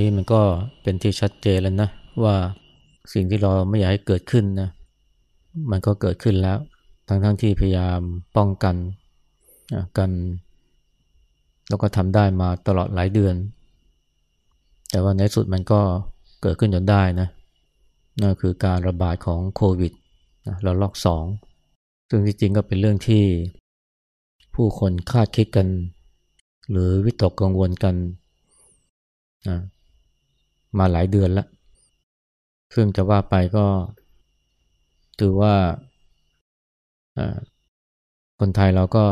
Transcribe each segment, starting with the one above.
นี้มันก็เป็นที่ชัดเจนแล้วนะว่าสิ่งที่เราไม่อยากให้เกิดขึ้นนะมันก็เกิดขึ้นแล้ว ทั้งๆทที่พยายามป้องกันกันแล้วก็ทำได้มาตลอดหลายเดือน แต่ว่าในสุดมันก็เกิดขึ้นจนได้นะนั่นคือการระบาดของโควิดระลอกสองซึ่งที่จริงก็เป็นเรื่องที่ผู้คนคาดคิดกัน หรือวิตกกังวลกัน มาหลายเดือนแล้ว ซึ่งจะว่าไปก็ถือว่าคนไทยเราก็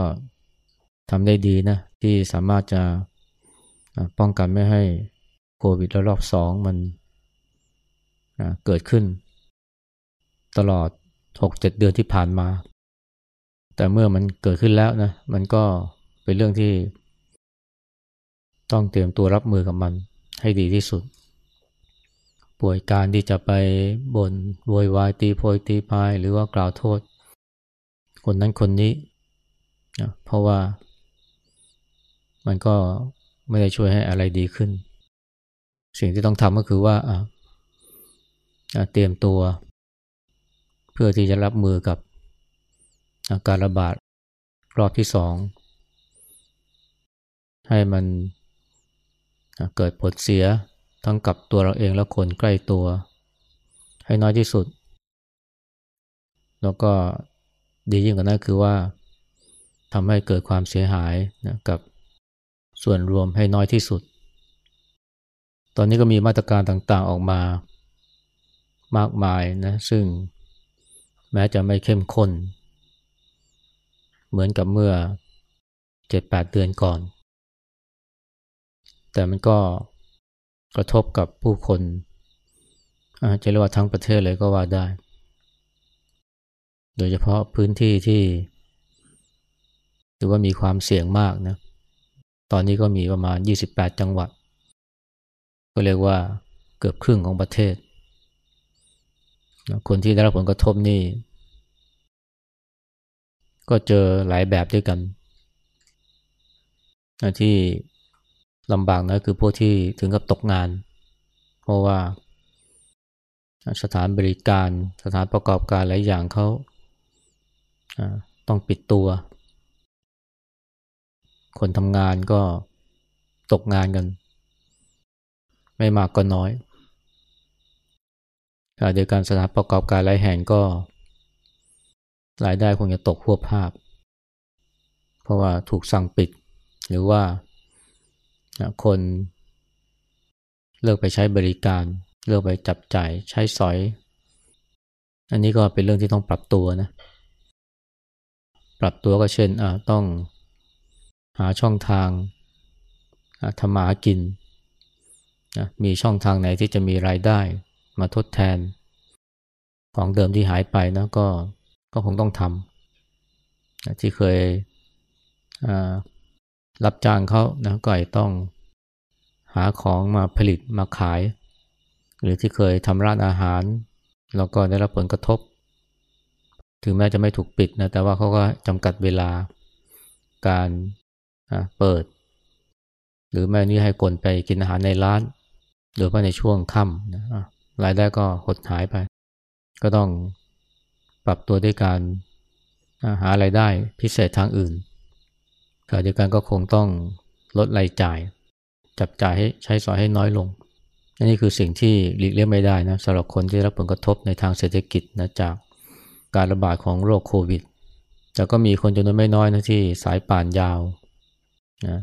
ทำได้ดีนะ ที่สามารถจะป้องกันไม่ให้โควิดระลอกสองมันเกิดขึ้น ตลอด 6-7 เดือนที่ผ่านมา แต่เมื่อมันเกิดขึ้นแล้วนะ มันก็เป็นเรื่องที่ ต้องเตรียมตัวรับมือกับมันให้ดีที่สุด ป่วยการที่จะไปบน่นโวยวายตีโพยตีพายหรือว่ากล่าวโทษ คนนั้นคนนี้นะเพราะว่ามันก็ไม่ได้ช่วยให้อะไรดีขึ้น สิ่งที่ต้องทำก็คือว่าเตรียมตัว เพื่อที่จะรับมือกับการระบาดรอบที่สองให้มันเกิดผลเสีย ทั้งกับตัวเราเองและคนใกล้ตัว ให้น้อยที่สุด แล้วก็ดียิ่งกว่านั้นคือว่าทำให้เกิดความเสียหายนะกับส่วนรวมให้น้อยที่สุด ตอนนี้ก็มีมาตรการต่างๆออกมามากมายนะซึ่งแม้จะไม่เข้มข้น เหมือนกับเมื่อ 7-8 เดือนก่อน แต่มันก็ กระทบกับผู้คนจะเรียกว่าทั้งประเทศเลยก็ว่าได้ โดยเฉพาะพื้นที่ที่หรือว่ามีความเสี่ยงมากนะ ตอนนี้ก็มีประมาณ 28 จังหวัด ก็เรียกว่าเกือบครึ่งของประเทศ คนที่ได้รับผลกระทบนี่ ก็เจอหลายแบบด้วยกัน ที่ ลำบากนะคือพวกที่ถึงกับตกงาน เพราะว่าสถานบริการสถานประกอบการหลายอย่างเขาต้องปิดตัว คนทำงานก็ตกงานกัน ไม่มากก็น้อยเดียวกันสถานประกอบการหลายแห่งก็รายได้คงจะตกหัวภาพ เพราะว่าถูกสั่งปิดหรือว่า คนเลิกไปใช้บริการ เลิกไปจับจ่ายใช้สอย อันนี้ก็เป็นเรื่องที่ต้องปรับตัวนะ ปรับตัวก็เช่นต้องหาช่องทางทำมาหากินมีช่องทางไหนที่จะมีรายได้มาทดแทน ของเดิมที่หายไปนะก็ก็คงต้องทำที่เคย รับจ้างเขานะก็ต้องหาของมาผลิตมาขาย หรือที่เคยทำร้านอาหาร แล้วก็ได้รับผลกระทบ ถึงแม้จะไม่ถูกปิดนะแต่ว่าเขาก็จำกัดเวลาการเปิด หรือแม่นี่ให้คนไปกินอาหารในร้าน หรือว่าในช่วงค่ำนะรายได้ก็หดหายไป ก็ต้องปรับตัวด้วยการหาไรายได้พิเศษทางอื่น ขณะเดียวกันก็คงต้องลดรายจ่าย จับจ่ายให้ใช้สอยให้น้อยลงนนี้คือสิ่งที่หลีกเลี่ยงไม่ได้นะสำหรับคนที่รับผลกระทบในทางเศรษฐกิจนะจากการระบาดของโรคโควิด แต่ก็มีคนจำนวนไม่น้อยนะที่สายป่านยาวนะ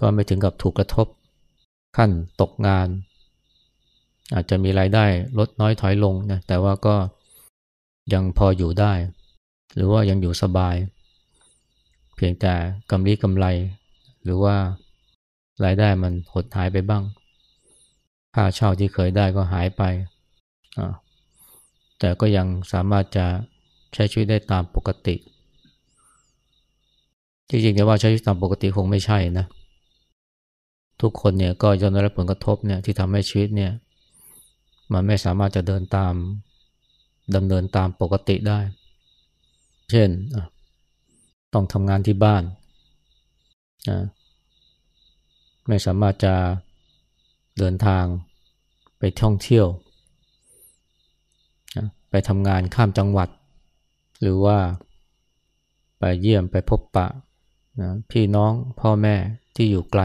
ก็ไม่ถึงกับถูกกระทบขั้นตกงาน อาจจะมีรายได้ลดน้อยถอยลงนะแต่ว่าก็ยังพออยู่ได้ หรือว่ายังอยู่สบาย เพียงแต่กำไรกำไร หรือว่ารายได้มันหดหายไปบ้าง ค่าเช่าที่เคยได้ก็หายไป แต่ก็ยังสามารถจะใช้ชีวิตได้ตามปกติ จริงๆจะว่าใช้ชีวิตตามปกติคงไม่ใช่นะ ทุกคนเนี่ยก็ย่อมรับผลกระทบเนี่ยที่ทำให้ชีวิตเนี่ยมันไม่สามารถจะเดินตามดำเนินตามปกติได้ เช่น ต้องทำงานที่บ้านนะไม่สามารถจะเดินทางไปท่องเที่ยวไปทำงานข้ามจังหวัด หรือว่าไปเยี่ยมไปพบปะนะพี่น้องพ่อแม่ที่อยู่ไกล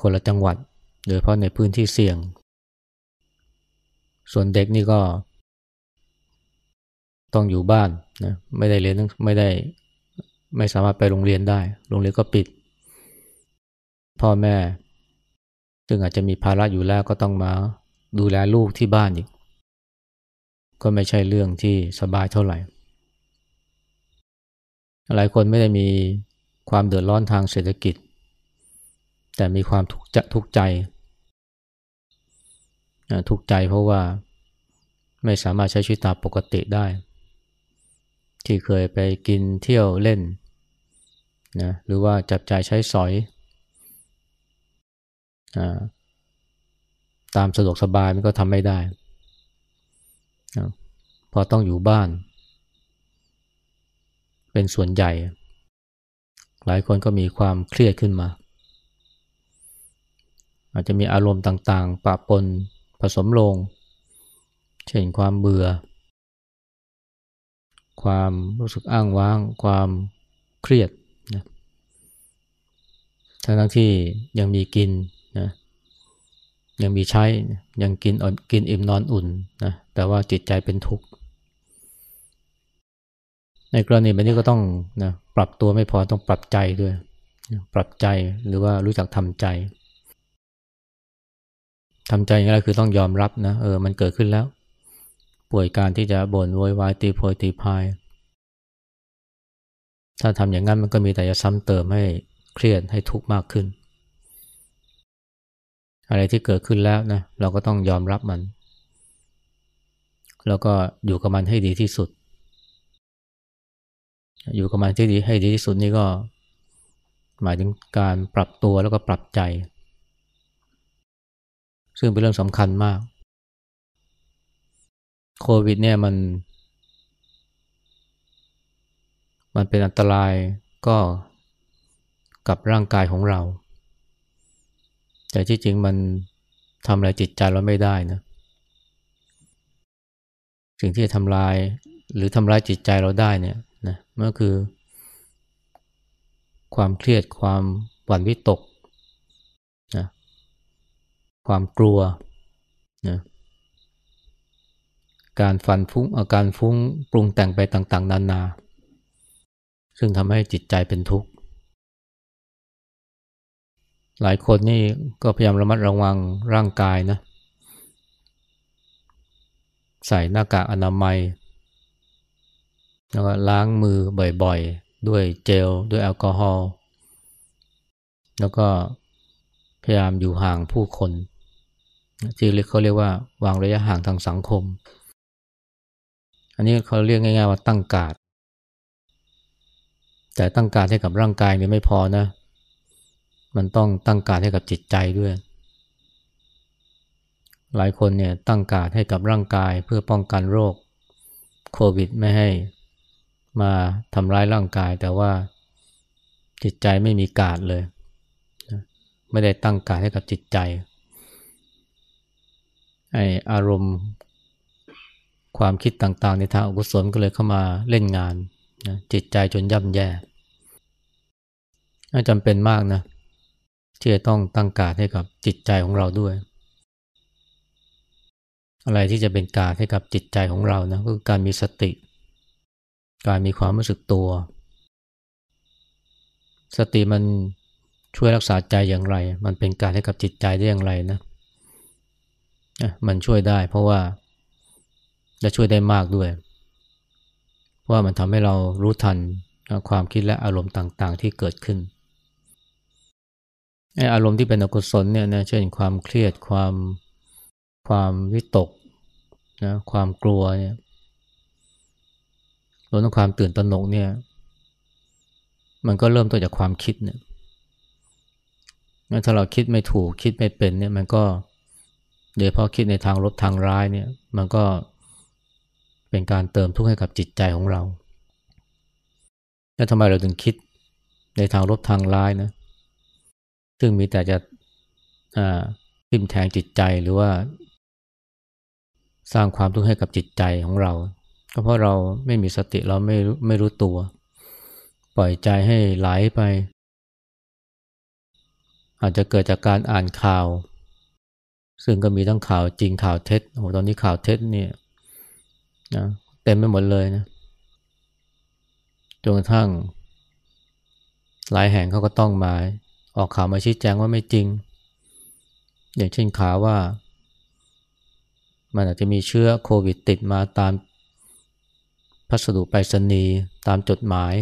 คนละจังหวัด โดยเฉพาะในพื้นที่เสี่ยง ส่วนเด็กนี่ก็ ต้องอยู่บ้านนะไม่ได้เรียนไม่ได้ไม่สามารถไปโรงเรียนได้ โรงเรียนก็ปิด พ่อแม่ ซึ่งอาจจะมีภาระอยู่แล้วก็ต้องมาดูแลลูกที่บ้านอีก ก็ไม่ใช่เรื่องที่สบายเท่าไหร่ หลายคนไม่ได้มีความเดือดร้อนทางเศรษฐกิจ แต่มีความทุกข์ทุกใจ ทุกใจเพราะว่าไม่สามารถใช้ชีวิตตามปกติได้ ที่เคยไปกินเที่ยวเล่นนะหรือว่าจับจ่ายใช้สอยอตามสะดวกสบายมันก็ทำไม่ได้ พอต้องอยู่บ้าน เป็นส่วนใหญ่ หลายคนก็มีความเครียดขึ้นมา อาจจะมีอารมณ์ต่างๆ ปะปนผสมลง เช่นความเบื่อ ความรู้สึกอ้างว้าง ความเครียดนะทั้งทั้งที่ยังมีกินนะยังมีใช้ ยังกินกินอิ่มนอนอุ่นนะแต่ว่าจิตใจเป็นทุกข์ ในกรณีแบบนี้ก็ต้องนะปรับตัวไม่พอต้องปรับใจด้วย ปรับใจหรือว่ารู้จักทำใจทำใจอย่างไรคือต้องยอมรับนะเออมันเกิดขึ้นแล้ว ป่วยการที่จะบ่นโวยวายตีโพยตีพาย ถ้าทำอย่างนั้นมันก็มีแต่จะซ้ำเติมให้เครียดให้ทุกข์มากขึ้น อะไรที่เกิดขึ้นแล้วนะเราก็ต้องยอมรับมัน แล้วก็อยู่กับมันให้ดีที่สุด อยู่กับมันที่ดีให้ดีที่สุดนี่ก็ หมายถึงการปรับตัวแล้วก็ปรับใจ ซึ่งเป็นเรื่องสำคัญมาก โควิดเนี่ยมัน มันเป็นอันตรายก็กับร่างกายของเรา แต่ที่จริงมันทำอะไรจิตใจเราไม่ได้นะสิ่งที่ทำลายหรือทำลายจิตใจเราได้เนี่ยนะมันก็คือ ความเครียดความหวั่นวิตกนะความกลัวนะ การฟันฟุ้งอาการฟุ้งปรุงแต่งไปต่างๆ นานา ซึ่งทำให้จิตใจเป็นทุกข์ หลายคนนี่ก็พยายามระมัดระวังร่างกายนะ ใส่หน้ากากอนามัย แล้วก็ล้างมือบ่อยๆ ด้วยเจล ด้วยแอลกอฮอล์ แล้วก็พยายามอยู่ห่างผู้คนที่เขาเรียกว่าวางระยะห่างทางสังคม อันนี้เขาเรียกง่ายๆว่าตั้งกาดแต่ตั้งการให้กับร่างกายนี่ไม่พอนะ มันต้องตั้งการให้กับจิตใจด้วย หลายคนเนี่ยตั้งการให้กับร่างกายเพื่อป้องกันโรคโควิดไม่ให้มาทำร้ายร่างกาย แต่ว่าจิตใจไม่มีกาดเลย ไม่ได้ตั้งการให้กับจิตใจไออารมณ์ ความคิดต่างๆ ในทางอกุศลก็เลยเข้ามาเล่นงานนะจิตใจจนย่ำแย่จำเป็นมากนะที่จะต้องตั้งการให้กับจิตใจของเราด้วย อะไรที่จะเป็นการให้กับจิตใจของเรานะก็คือการมีสติ การมีความรู้สึกตัว สติมันช่วยรักษาใจอย่างไร มันเป็นการให้กับจิตใจได้อย่างไรนะ มันช่วยได้เพราะว่า และช่วยได้มากด้วยเพราะว่ามันทำให้เรารู้ทันความคิดและอารมณ์ต่างๆ ที่เกิดขึ้นไออารมณ์ที่เป็นอกุศลเนี่ยนะเช่นความเครียดความความวิตกนะความกลัวเนี่ยรวมทั้งความตื่นตระหนกเนี่ย มันก็เริ่มต้นจากความคิดเนี่ยถ้าเราคิดไม่ถูกคิดไม่เป็นเนี่ยมันก็โดยเพราะคิดในทางลบทางร้ายเนี่ย มันก็ เป็นการเติมทุกข์ให้กับจิตใจของเรา แล้วทำไมเราถึงคิดในทางลบทางร้ายนะ ซึ่งมีแต่จะทิ่มแทงจิตใจหรือว่า สร้างความทุกข์ให้กับจิตใจของเรา ก็เพราะเราไม่มีสติเราไม่ไม่รู้ตัว ปล่อยใจให้ไหลไป อาจจะเกิดจากการอ่านข่าว ซึ่งก็มีทั้งข่าวจริงข่าวเท็จโอ้ตอนนี้ข่าวเท็จเนี่ย นะเต็มไปหมดเลยนะจนกระทั่ง หลายแห่งเขาก็ต้องมาออกข่าวมาชี้แจงว่าไม่จริง อย่างเช่นข่าวว่า มันอาจจะมีเชื้อโควิดติดมาตามพัสดุไปรษณีย์ตามจดหมาย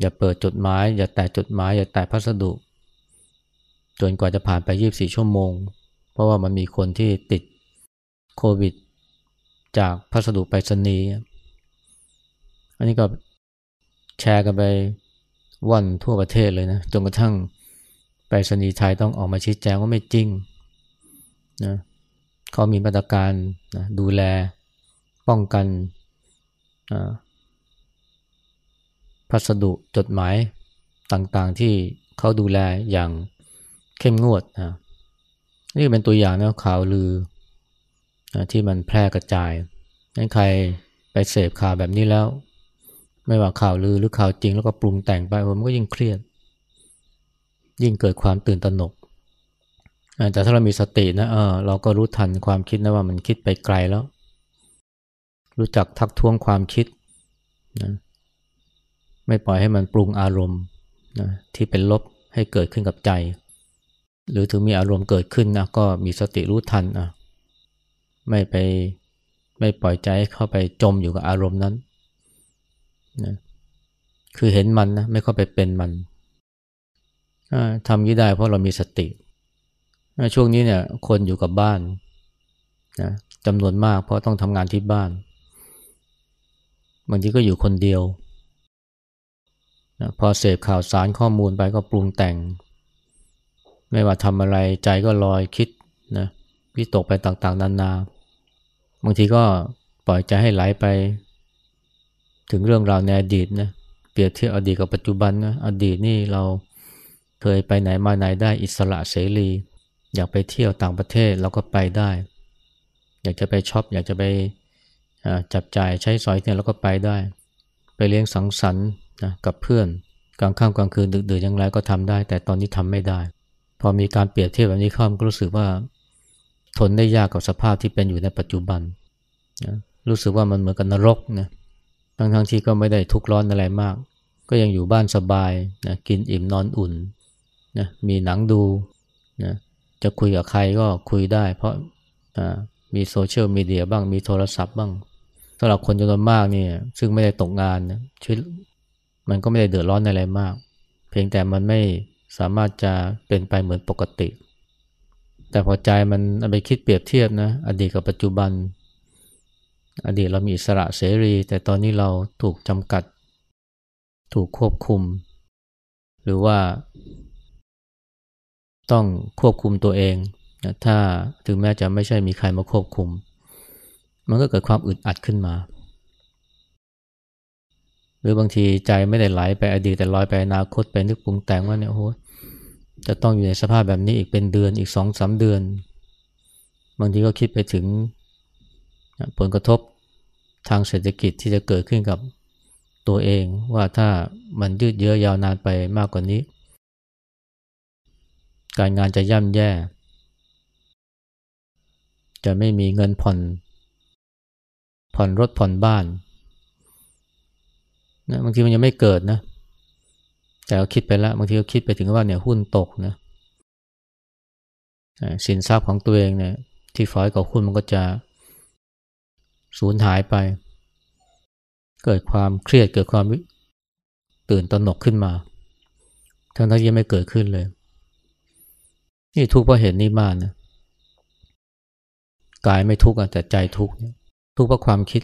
อย่าเปิดจดหมาย อย่าแตะจดหมาย อย่าแตะพัสดุ จนกว่าจะผ่านไป 24 ชั่วโมง เพราะว่ามันมีคนที่ติดโควิด จากพัสดุไปรษณีย์อันนี้ก็แชร์กันไปวันทั่วประเทศเลยนะจนกระทั่งไปรษณีย์ไทยต้องออกมาชี้แจงว่าไม่จริงนะเขามีมาตรการนะดูแลป้องกันพัสดุจดหมายต่างๆที่เขาดูแลอย่างเข้มงวดนะนี่เป็นตัวอย่างนะข่าวลือ ที่มันแพร่กระจายนั้นใครไปเสพข่าวแบบนี้แล้ว ไม่ว่าข่าวลือหรือข่าวจริงแล้วก็ปรุงแต่งไปมันก็ยิ่งเครียด ยิ่งเกิดความตื่นตระหนกแต่ถ้าเรามีสตินะเออเราก็รู้ทันความคิดนะว่ามันคิดไปไกลแล้ว รู้จักทักท้วงความคิดนะไม่ปล่อยให้มันปรุงอารมณ์นะที่เป็นลบให้เกิดขึ้นกับใจ หรือถึงมีอารมณ์เกิดขึ้นนะก็มีสติรู้ทันอะ ไม่ไปไม่ปล่อยใจให้เข้าไปจมอยู่กับอารมณ์นั้นนะคือเห็นมันนะไม่เข้าไปเป็นมันทำยี่ได้เพราะเรามีสติ ช่วงนี้เนี่ยคนอยู่กับบ้านนะจำนวนมากเพราะต้องทำงานที่บ้านบางทีก็อยู่คนเดียวนะพอเสพข่าวสารข้อมูลไปก็ปรุงแต่ง ไม่ว่าทำอะไรใจก็ลอยคิดนะวิตกไปต่างๆนานา บางทีก็ปล่อยใจให้ไหลไป ถึงเรื่องราวในอดีตนะเปรียบเทียบอดีตกับปัจจุบันนะอดีตนี่เราเคยไปไหนมาไหนได้อิสระเสรี อยากไปเที่ยวต่างประเทศเราก็ไปได้ อยากจะไปช็อปอยากจะไปจับจ่ายใช้สอยเนี่ยเราก็ไปได้ ไปเลี้ยงสังสรรค์นะกับเพื่อนกลางค่ำกลางคืนดึกๆอย่างไรก็ทำได้ แต่ตอนนี้ทำไม่ได้ พอมีการเปรียบเทียบแบบนี้เข้าก็รู้สึกว่า ทนได้ยากกับสภาพที่เป็นอยู่ในปัจจุบันนะรู้สึกว่ามันเหมือนกับนรกนะทั้งทั้งที่ก็ไม่ได้ทุกข์ร้อนอะไรมาก ก็ยังอยู่บ้านสบายนะกินอิ่มนอนอุ่นนะมีหนังดูนะจะคุยกับใครก็คุยได้ เพราะมีโซเชียลมีเดียบ้างมีโทรศัพท์บ้างสำหรับคนจำนวนมากเนี่ยซึ่งไม่ได้ตกงานนะชีวิตมันก็ไม่ได้เดือดร้อนอะไรมาก เพียงแต่มันไม่สามารถจะเป็นไปเหมือนปกติ แต่พอใจมันไปคิดเปรียบเทียบนะ อดีตกับปัจจุบัน อดีตเรามีอิสระเสรี แต่ตอนนี้เราถูกจำกัด ถูกควบคุม หรือว่า ต้องควบคุมตัวเองนะถ้าถึงแม้จะไม่ใช่มีใครมาควบคุม มันก็เกิดความอึดอัดขึ้นมา หรือบางทีใจไม่ได้ไหลไปอดีตแต่ลอยไปอนาคตไปนึกปรุงแต่งว่าเนี่ยโอ้ จะต้องอยู่ในสภาพแบบนี้อีกเป็นเดือนอีกสองสาเดือน บางทีก็คิดไปถึงผลกระทบทางเศรษฐกิจที่จะเกิดขึ้นกับตัวเองว่าถ้ามันยืดเยื้อยาวนานไปมากกว่านี้ การงานจะย่ำแย่ จะไม่มีเงินผ่อน ผ่อนรถผ่อนบ้านนะบางทีมันยังไม่เกิดนะ แต่เราคิดไปแล้วบางทีก็คิดไปถึงว่าเนี่ยหุ้นตกนะสินทรัพย์ของตัวเองเนี่ย ที่ฝอยกับหุ้นมันก็จะสูญหายไป เกิดความเครียดเกิดความตื่นตระหนกขึ้นมา ทั้งที่ยังไม่เกิดขึ้นเลย นี่ทุกข์เพราะเห็นนี่มากนะกายไม่ทุกข์แต่ใจทุกข์ทุกข์เพราะความคิด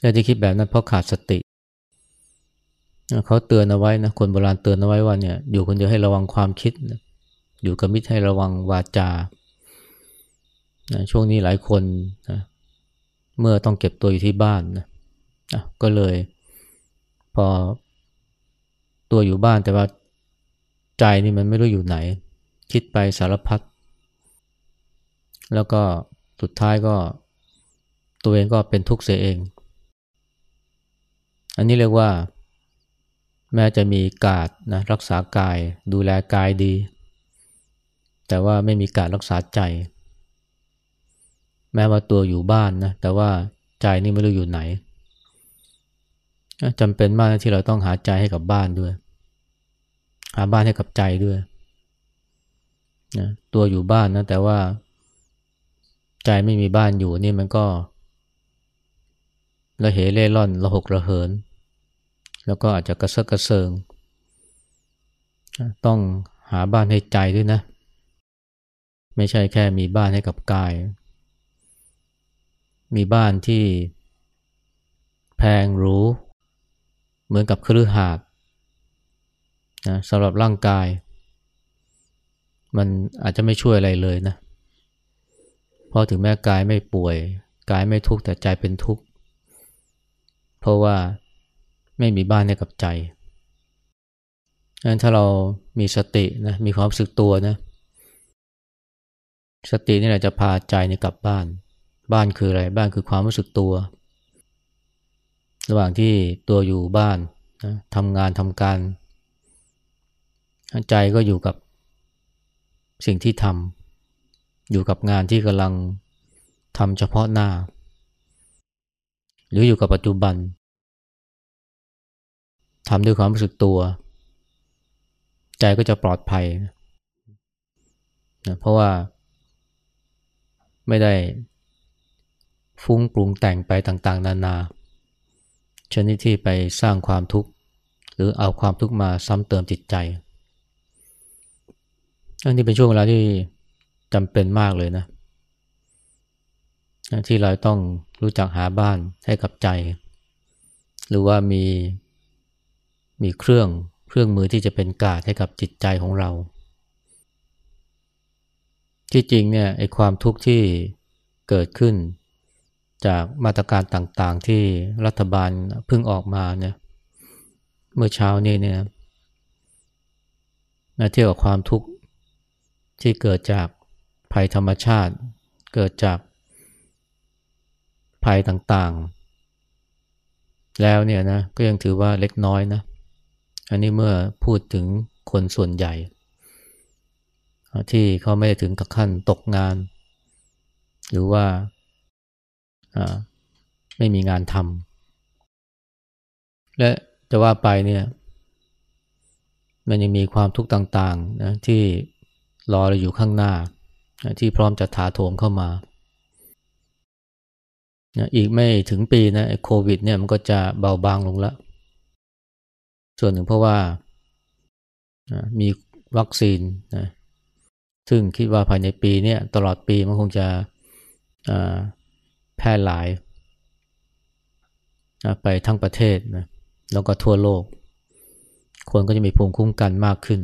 แต่ที่คิดแบบนั้นเพราะขาดสติ เขาเตือนเอาไว้นะคนโบราณเตือนเอาไว้ว่าเนี่ยอยู่คนเดียวให้ระวังความคิด อยู่กับมิตรให้ระวังวาจาช่วงนี้หลายคนนะเมื่อต้องเก็บตัวอยู่ที่บ้านนะก็เลยพอตัวอยู่บ้านแต่ว่าใจนี่มันไม่รู้อยู่ไหน คิดไปสารพัดแล้วก็สุดท้ายก็ตัวเองก็เป็นทุกข์เสียเอง อันนี้เรียกว่า แม้จะมีกาดนะรักษากายดูแลกายดี แต่ว่าไม่มีการรักษาใจ แม้ว่าตัวอยู่บ้านนะแต่ว่าใจนี่ไม่รู้อยู่ไหนจำเป็นมากที่เราต้องหาใจให้กับบ้านด้วย หาบ้านให้กับใจด้วยนะตัวอยู่บ้านนะแต่ว่า ใจไม่มีบ้านอยู่นี่มันก็ระเหเล่ร่อนระหกระเหิน แล้วก็อาจจะกระเซาะกระเซิง ต้องหาบ้านให้ใจด้วยนะ ไม่ใช่แค่มีบ้านให้กับกาย มีบ้านที่แพงหรูเหมือนกับครือหาดนะสำหรับร่างกาย มันอาจจะไม่ช่วยอะไรเลยนะเพราะถึงแม้กายไม่ป่วย กายไม่ทุกข์แต่ใจเป็นทุกข์เพราะว่า ไม่มีบ้านให้กับใจงั้นถ้าเรามีสตินะมีความรู้สึกตัวนะ สตินี่แหละจะพาใจในกลับบ้าน บ้านคืออะไร บ้านคือความรู้สึกตัว ระหว่างที่ตัวอยู่บ้านนะทำงานทำการ ใจก็อยู่กับสิ่งที่ทำอยู่กับงานที่กำลังทำเฉพาะหน้า หรืออยู่กับปัจจุบัน ทำด้วยความรู้สึกตัว ใจก็จะปลอดภัยนะเพราะว่า ไม่ได้ฟุ้งปรุงแต่งไปต่างๆ นานา ชนิดที่ไปสร้างความทุกข์ หรือเอาความทุกข์มาซ้ำเติมจิตใจ อันนี้เป็นช่วงเวลาที่จำเป็นมากเลยนะ ที่เราต้องรู้จักหาบ้านให้กับใจ หรือว่ามี มีเครื่องเครื่องมือที่จะเป็นกาดให้กับจิตใจของเรา ที่จริงเนี่ยไอความทุกข์ที่เกิดขึ้น จากมาตรการต่างๆที่รัฐบาลเพิ่งออกมาเนี่ยเมื่อเช้านี้เนี่ยนะเทียบกับความทุกข์ที่เกิดจากภัยธรรมชาติ เกิดจากภัยต่างๆ แล้วเนี่ยนะก็ยังถือว่าเล็กน้อยนะ อันนี้เมื่อพูดถึงคนส่วนใหญ่ ที่เขาไม่ได้ถึงกับขั้นตกงาน หรือว่าไม่มีงานทำและจะว่าไปเนี่ยมันยังมีความทุกข์ต่างๆนะที่รอเราอยู่ข้างหน้าที่พร้อมจะถาโถมเข้ามานะอีกไม่ถึงปีนะโควิดเนี่ยมันก็จะเบาบางลงแล้ว ส่วนหนึ่งเพราะว่ามีวัคซีนนะซึ่งคิดว่าภายในปีนี้ตลอดปีมันคงจะแพร่หลาย ไปทั้งประเทศนะแล้วก็ทั่วโลก คนก็จะมีภูมิคุ้มกันมากขึ้น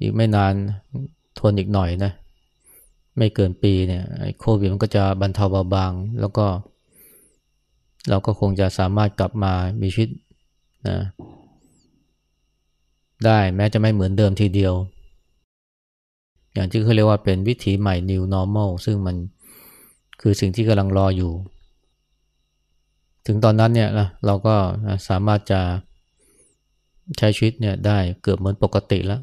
อีกไม่นานทนอีกหน่อยนะไม่เกินปีเนี่ยโควิดมันก็จะบรรเทาเบาบาง แล้วก็เราก็คงจะสามารถกลับมามีชีวิต นะได้แม้จะไม่เหมือนเดิมทีเดียว อย่างที่เขาเรียกว่าเป็นวิถีใหม่ new normal ซึ่งมันคือสิ่งที่กำลังรออยู่ ถึงตอนนั้นเนี่ยเราก็สามารถจะใช้ชีวิตเนี่ยได้เกือบเหมือนปกติแล้ว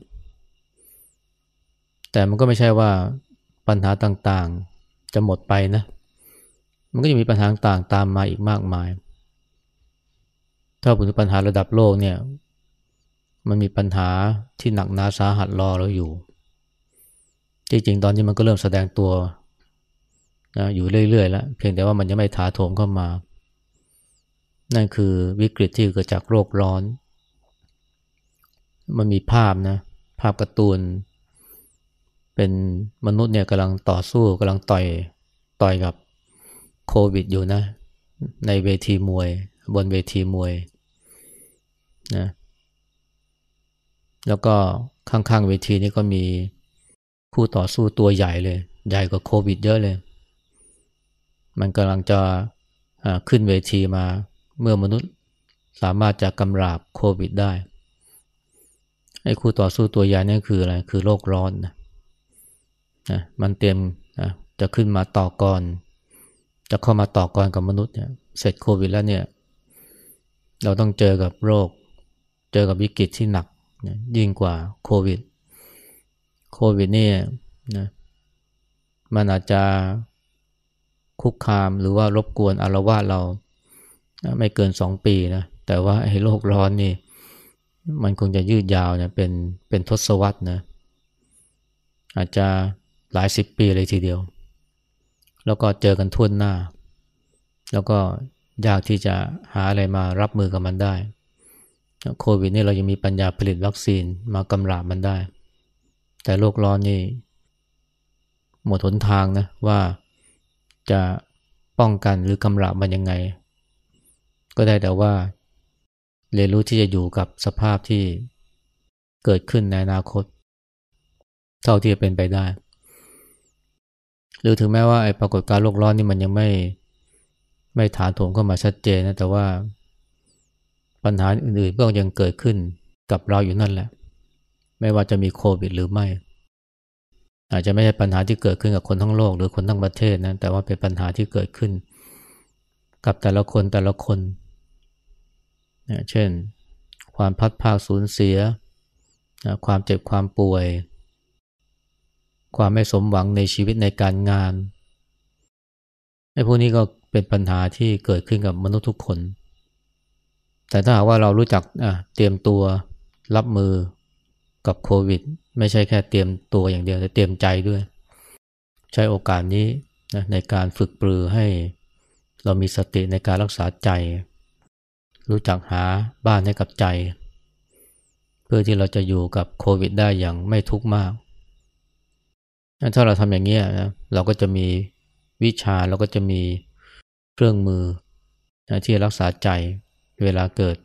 แต่มันก็ไม่ใช่ว่าปัญหาต่างๆจะหมดไปนะ มันก็จะมีปัญหาต่างๆตามมาอีกมากมาย ถ้าพูดถึงปัญหาระดับโลกเนี่ยมันมีปัญหาที่หนักหนาสาหัสรอเราอยู่ จริงๆ ตอนนี้มันก็เริ่มแสดงตัวนะอยู่เรื่อยๆแล้ว เพียงแต่ว่ามันยังไม่ถาโถมเข้ามา นั่นคือวิกฤตที่เกิดจากโรคร้อน มันมีภาพนะ ภาพการ์ตูน เป็นมนุษย์เนี่ยกำลังต่อสู้กำลังต่อยต่อยกับโควิดอยู่นะ ในเวทีมวย บนเวทีมวย นะแล้วก็ข้างๆเวทีนี้ก็มีคู่ต่อสู้ตัวใหญ่เลย ใหญ่กว่าโควิดเยอะเลย มันกำลังจะขึ้นเวทีมาเมื่อมนุษย์สามารถจะกำราบโควิดได้ไอ้คู่ต่อสู้ตัวใหญ่นี่คืออะไร คือโลกร้อนนะนะมันเตรียมนะจะขึ้นมาต่อกรจะเข้ามาต่อกรกับมนุษย์เนี่ยเสร็จโควิดแล้วเนี่ย เราต้องเจอกับโรค เจอกับวิกฤตที่หนักนะยิ่งกว่าโควิด โควิดนี่นะมันอาจจะคุกคามหรือว่ารบกวนอารวาสเราไม่เกินสองปีนะแต่ว่าไอ้โลกร้อนนี่ มันคงจะยืดยาวเนี่ยเป็นเป็นทศวรรษนะอาจจะหลายสิบปีเลยทีเดียว แล้วก็เจอกันทุ่นหน้า แล้วก็ยากที่จะหาอะไรมารับมือกับมันได้ โควิดนี่เรายังมีปัญญาผลิตวัคซีนมากำราบมันได้ แต่โลกร้อนนี่หมดหนทางนะว่าจะป้องกันหรือกำราบมันยังไง ก็ได้แต่ว่า เรียนรู้ที่จะอยู่กับสภาพที่เกิดขึ้นในอนาคต เท่าที่จะเป็นไปได้ หรือถึงแม้ว่าไอ้ปรากฏการณ์โลกร้อนนี่มันยังไม่ไม่ถาโถมเข้ามาชัดเจนนะแต่ว่า ปัญหาอื่นๆก็ยังเกิดขึ้นกับเราอยู่นั่นแหละ ไม่ว่าจะมีโควิดหรือไม่ อาจจะไม่ใช่ปัญหาที่เกิดขึ้นกับคนทั้งโลก หรือคนทั้งประเทศนะแต่ว่าเป็นปัญหาที่เกิดขึ้น กับแต่ละคนแต่ละคนนะเช่น ความพัดภาคสูญเสียนะความเจ็บความป่วย ความไม่สมหวังในชีวิตในการงานไอ้พวกนี้ก็เป็นปัญหาที่เกิดขึ้นกับมนุษย์ทุกคน แต่ถ้าหากว่าเรารู้จักเตรียมตัวรับมือกับโควิด ไม่ใช่แค่เตรียมตัวอย่างเดียวแต่เตรียมใจด้วย ใช้โอกาสนี้นะในการฝึกปรือให้เรามีสติในการรักษาใจ รู้จักหาบ้านให้กับใจ เพื่อที่เราจะอยู่กับโควิดได้อย่างไม่ทุกข์มาก ถ้าเราทำอย่างนี้นะเราก็จะมีวิชาเราก็จะมีเครื่องมือนะที่รักษาใจ เวลาเกิด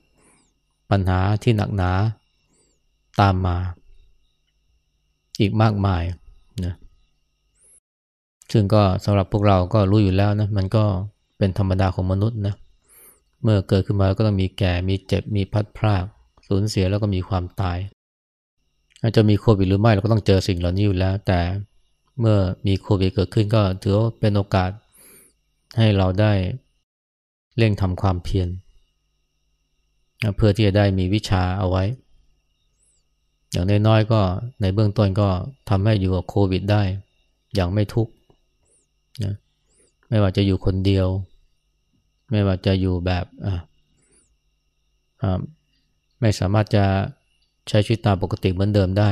ปัญหาที่หนักหนาตามมา อีกมากมายนะซึ่งก็สำหรับพวกเราก็รู้อยู่แล้วนะมันก็เป็นธรรมดาของมนุษย์นะเมื่อเกิดขึ้นมาก็ต้องมีแก่มีเจ็บมีพัดพรากสูญเสียแล้วก็มีความตาย อาจจะมีโควิดหรือไม่เราก็ต้องเจอสิ่งเหล่านี้อยู่แล้ว แต่เมื่อมีโควิดเกิดขึ้นก็ถือว่าเป็นโอกาสให้เราได้เร่งทำความเพียร เพื่อที่จะได้มีวิชาเอาไว้ อย่างน้อยๆก็ในเบื้องต้นก็ทำให้อยู่กับโควิดได้อย่างไม่ทุกข์นะไม่ว่าจะอยู่คนเดียว ไม่ว่าจะอยู่แบบไม่สามารถจะใช้ชีวิตตามปกติเหมือนเดิมได้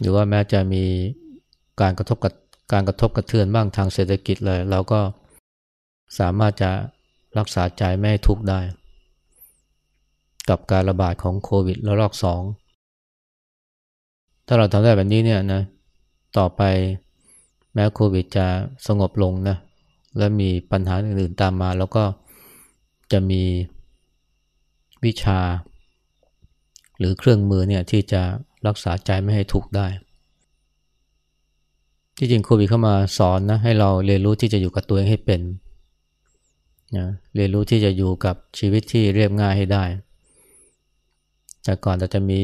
หรือว่าแม้จะมีการกระทบกับการกระทบกระเทือนบ้างทางเศรษฐกิจเลยเราก็สามารถจะ รักษาใจไม่ให้ทุกข์ได้ กับการระบาดของโควิดระลอกสองถ้าเราทำได้แบบนี้เนี่ยนะต่อไปแม้โควิดจะสงบลงนะและมีปัญหาอื่นๆตามมา แล้วก็จะมีวิชา หรือเครื่องมือเนี่ยที่จะรักษาใจไม่ให้ทุกข์ได้ ที่จริงโควิดเข้ามาสอนนะให้เราเรียนรู้ที่จะอยู่กับตัวเองให้เป็น นะเรียนรู้ที่จะอยู่กับชีวิตที่เรียบง่ายให้ได้ แต่ก่อนเราจะมี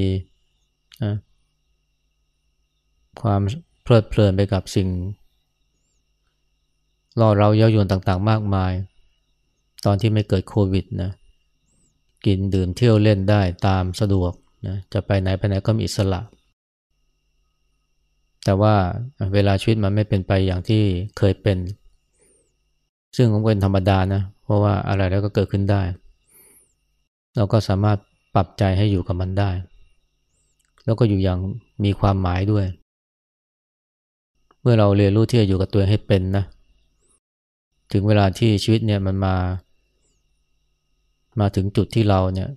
นะความเพลิดเพลินไปกับสิ่งล่อเราเย้ายวนต่างๆ มากมาย ตอนที่ไม่เกิดโควิดนะกินดื่มเที่ยวเล่นได้ตามสะดวกนะจะไปไหนไปไหนก็มีอิสระ แต่ว่าเวลาชีวิตมันไม่เป็นไปอย่างที่เคยเป็น ซึ่งของเป็นธรรมดานะ เพราะว่าอะไรแล้วก็เกิดขึ้นได้ เราก็สามารถปรับใจให้อยู่กับมันได้ แล้วก็อยู่อย่างมีความหมายด้วย เมื่อเราเรียนรู้ที่จะอยู่กับตัวเองให้เป็นนะ ถึงเวลาที่ชีวิตเนี่ยมันมา มาถึงจุดที่เราเนี่ย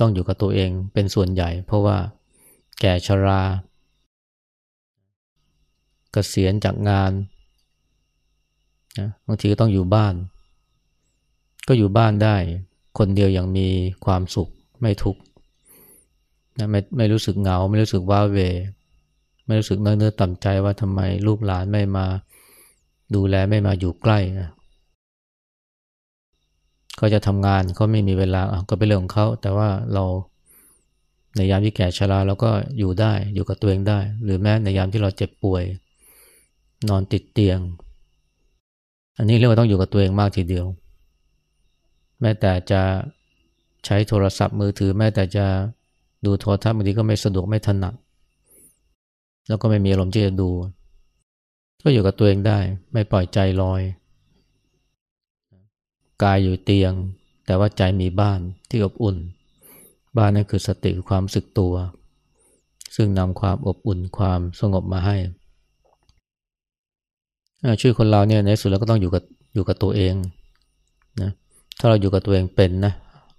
ต้องอยู่กับตัวเองเป็นส่วนใหญ่ เพราะว่าแก่ชรากเกษียณจากงานนะบางทีก็ต้องอยู่บ้าน ก็อยู่บ้านได้คนเดียวย่างมีความสุขไม่ทุกข์นะไม่ไม่รู้สึกเหงา ไม่รู้สึกว้าเว ไม่รู้สึกเนื้อเนื้อต่ำใจว่าทำไมลูกหลานไม่มาดูแลไม่มาอยู่ใกล้นะเขาจะทำงานเขาไม่มีเวลาก็เป็นเรื่องของเขา แต่ว่าเราในยามที่แก่ชราเราก็อยู่ได้อยู่กับตัวเองได้ หรือแม้ในยามที่เราเจ็บป่วย นอนติดเตียง อันนี้เรียกว่าต้องอยู่กับตัวเองมากทีเดียว ม้แต่จะใช้โทรศัพท์มือถือ แม้แต่จะดูโทรทัศน์บางทีก็ไม่สะดวกไม่ถนัดแล้วก็ไม่มีอารมณ์ที่จะดู ก็อยู่กับตัวเองได้ไม่ปล่อยใจลอย กายอยู่เตียง แต่ว่าใจมีบ้านที่อบอุ่น บ้านนั่นคือสติความสึกตัว ซึ่งนำความอบอุ่นความสงบมาให้ช่วยคนเราเนี่ยในสุดแล้วก็ต้องอยู่กับอยู่กับตัวเองนะ ถ้าเราอยู่กับตัวเองเป็นนะ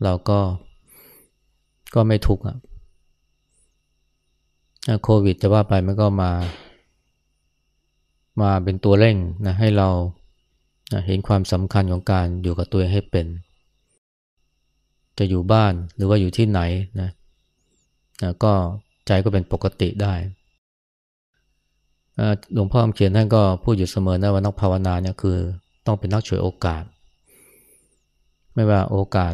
เราก็ก็ไม่ทุกข์อะโควิดจะว่าไปมันก็มา มาเป็นตัวเร่งนะให้เรานะเห็นความสำคัญของการอยู่กับตัวเองให้เป็น จะอยู่บ้านหรือว่าอยู่ที่ไหนนะนะก็ใจก็เป็นปกติได้หลวงพ่อคำเขียนท่านก็พูดอยู่เสมอนะว่านักภาวนาเนี่ยคือ ต้องเป็นนักฉวยโอกาส ไม่ว่าโอกาส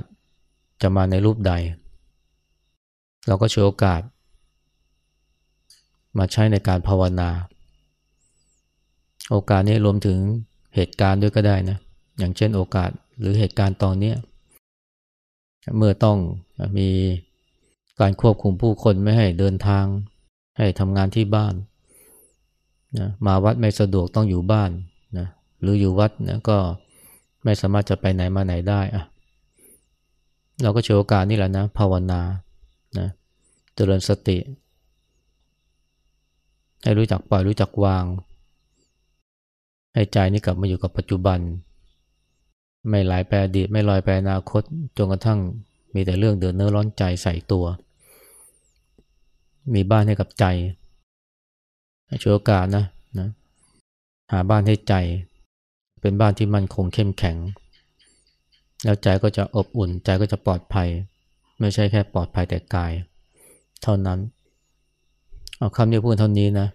จะมาในรูปใด เราก็ฉวยโอกาส มาใช้ในการภาวนา โอกาสนี้รวมถึงเหตุการณ์ด้วยก็ได้นะ อย่างเช่นโอกาสหรือเหตุการณ์ตอนนี้เมื่อต้องมีการควบคุมผู้คนไม่ให้เดินทาง ให้ทำงานที่บ้านนะมาวัดไม่สะดวกต้องอยู่บ้านนะหรืออยู่วัดนะก็ไม่สามารถจะไปไหนมาไหนได้อะ เราก็เฉยโอกาสนี่แหละนะ ภาวนานะเจริญสติ ให้รู้จักปล่อยรู้จักวาง ให้ใจนี่กลับมาอยู่กับปัจจุบัน ไม่ไหลไปอดีตไม่ลอยไปอนาคตจนกระทั่งมีแต่เรื่องเดือดเนื้อร้อนใจใส่ตัว มีบ้านให้กับใจช่วยโอกาสนะนะ หาบ้านให้ใจ เป็นบ้านที่มั่นคงเข้มแข็ง แล้วใจก็จะอบอุ่น ใจก็จะปลอดภัย ไม่ใช่แค่ปลอดภัยแต่กาย เท่านั้น เอาคำนี้พูดเท่านี้นะ